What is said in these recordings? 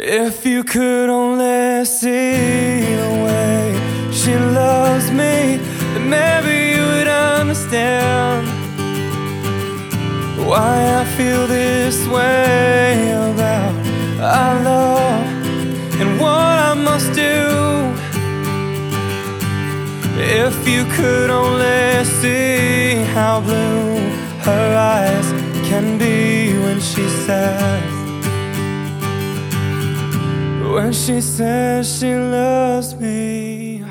If you could only see the way she loves me, then maybe you would understand why I feel this way about our love and what I must do. If you could only see how blue her eyes can be when she says. When she says she loves me.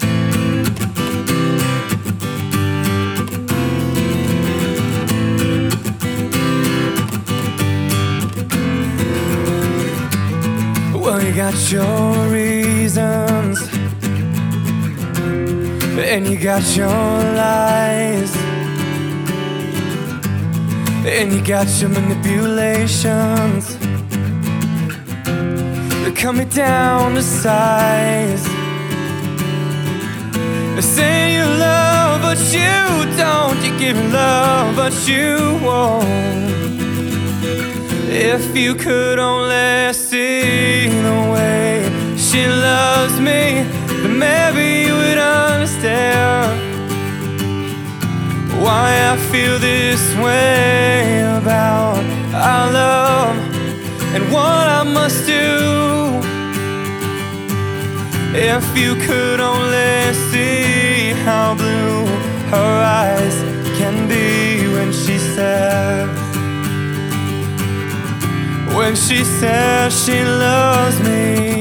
Well, you got your reasons And you got your lies And you got your manipulations cut me down to size. They say you love but you don't. You give me love but you won't. If you could only see the way she loves me, then maybe you would understand why I feel this way about our love and what I must do. If you could only see how blue her eyes can be when she says. When she says she loves me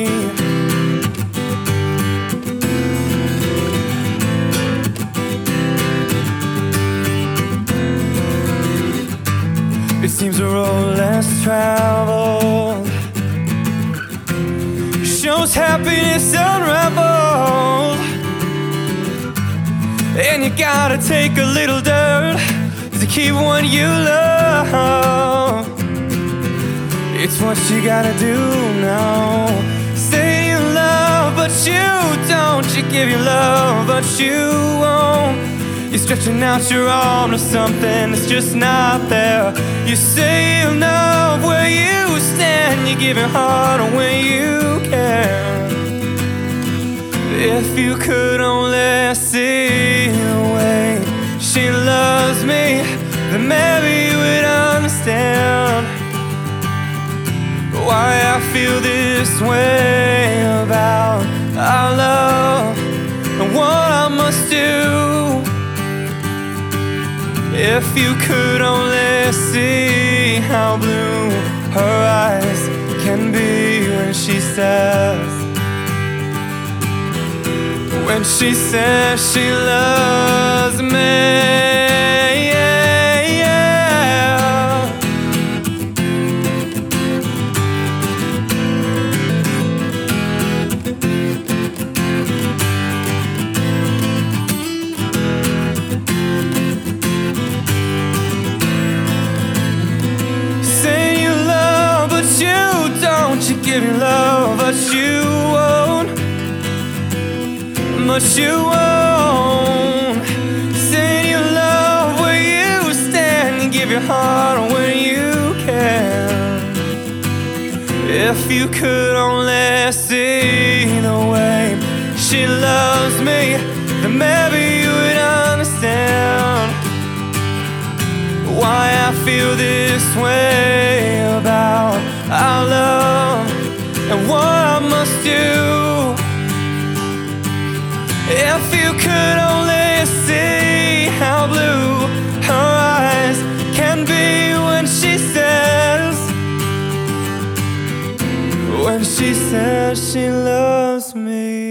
It seems a road less traveled Shows happiness unraveled And you gotta take a little dirt To keep what you love it's what you gotta do now. Say you love, but you don't. You give your love, but you won't. Stretching out your arm to something that's just not there. You say you love where you stand. You give your heart when you can. If you could only see the way she loves me, then maybe you would understand why I feel this way If you could only see how blue her eyes can be when she says, when she says she loves me. But you won't. Say you love where you stand. Give your heart when you can. If you could only see the way she loves me, then maybe you would understand why I feel this way about our love and what I must do. If you could only see how blue her eyes can be when she says, when she says she loves me.